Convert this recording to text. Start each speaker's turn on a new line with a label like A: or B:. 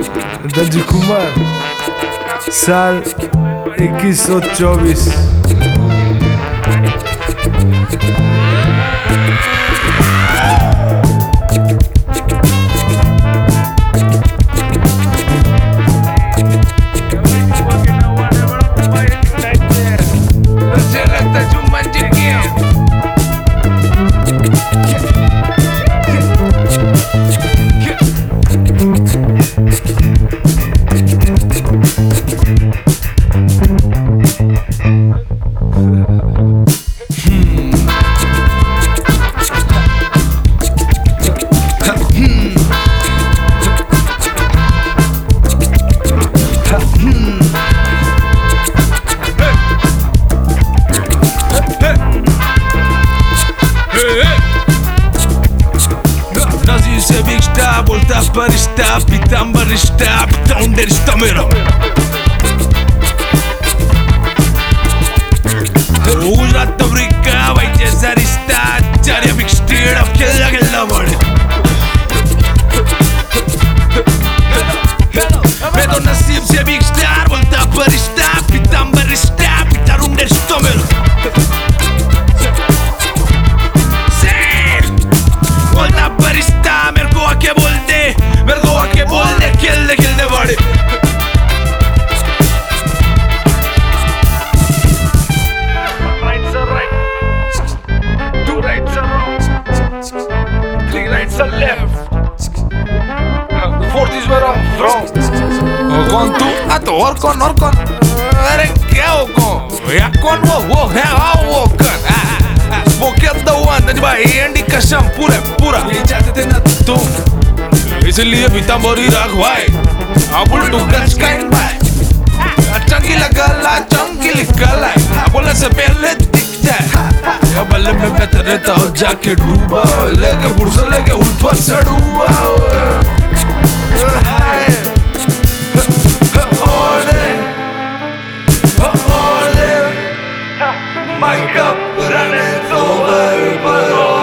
A: दर्ज कुमार साल इक्कीस सौ चौबीस।
B: Солта с барища, питам
C: барища, питам дерища мира Ужат добрика, вайте зарища, чаря микштира, келла келла вали Мето насип се бик
B: con? या con वो वो है हाँ वो con वो क्या दवा नज भाई एंडी कसम पूरे पूरा ये चाहते थे ना तुम इसलिए पीतांबरी रखवाए अपुल टू गच काइन बाय चंकीला गला चंकीली गला बोले से पहले दिख जाए बल्ले में बेहतर रहता हो जाके डूबा लेके बुरसा लेके ऊपर से डूबा
C: Make up, but
B: it's over, but